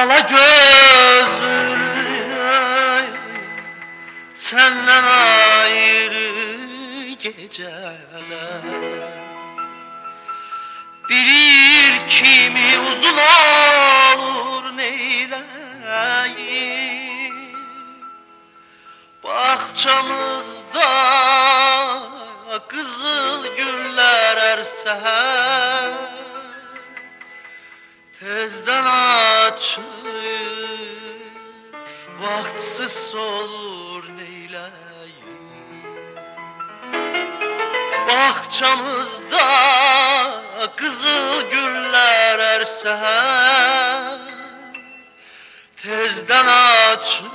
Ala gözlü Senden ayrı geceler. Bir kimi uzun olur neyleyim Bahçamızda kızıl güller erse açır Vaktsız olur neyleyim Bahçamızda kızıl güller erse Tezden açın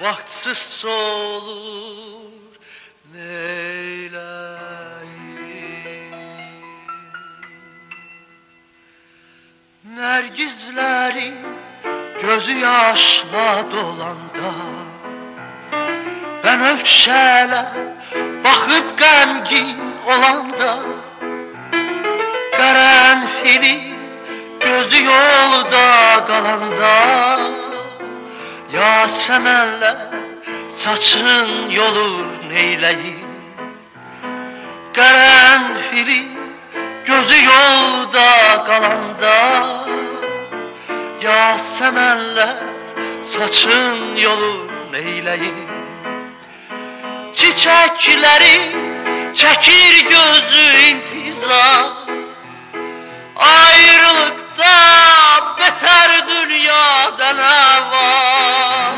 Vaktsız olur Nergizlerin gözü yaşla dolanda. Ben ölçələ baxıb qəmgin olanda. Qərənfili gözü yolda qalanda. Yasəmənlər saçın yolur neyləyim Qərənfili gözü yolda qalanda Yasəmənlər saçın yolur neyləyim Çiçəkləri çəkir gözü intizar Ayrılıkta beter dünyada ne var?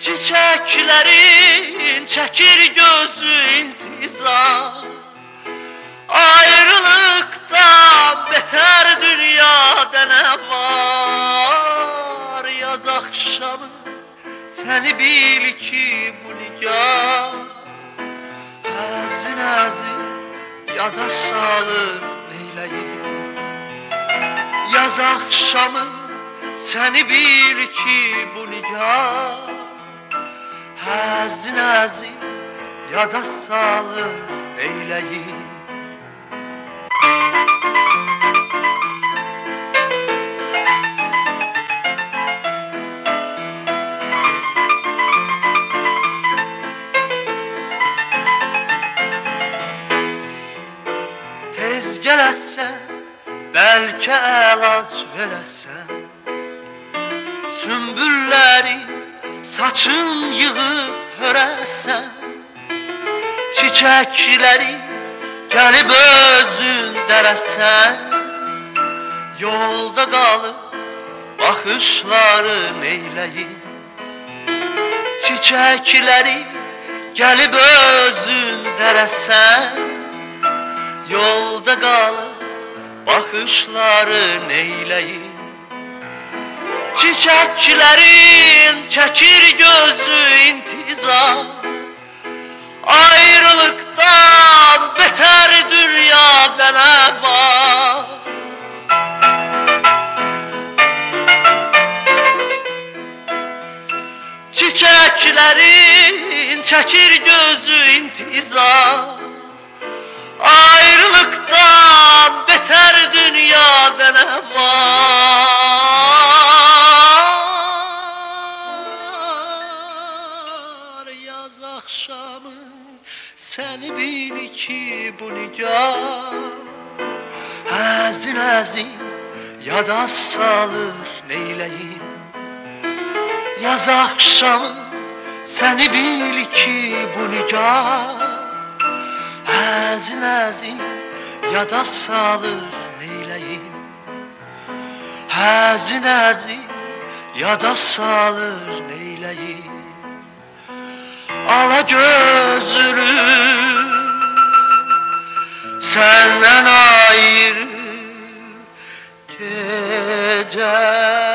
Çiçeklerin çekir gözü intizar Ayrılıkta beter dünyada ne var? Yaz akşamı seni bil ki bu nigar Həzin əzin yada salır neyləyim Yaz axşamı səni bil ki bu nigar Həzin əzin yada salır neyləyim gələsən, bəlkə əlac verəsən Sümbülləri saçın yığıb hörəsən Çiçəkləri gəlib özün dərəsən Yolda qalıb baxışları neyləyim Çiçəkləri gəlib özün dərəsən Yolda qalıb baxışları neyləyim Çiçəklərin çəkir gözü intizar Ayrılıktan beter dünyada ne var. Çiçeklerin çekir gözü intizar Yaz akşamı seni bil ki bu nigar. Həzin əzin yada salır neyləyim? Yaz akşamı seni bil ki bu nigar. Həzin əzin yada salır neyləyim? Həzin əzin yada salır neyləyim Ala gözlü senden ayrı gece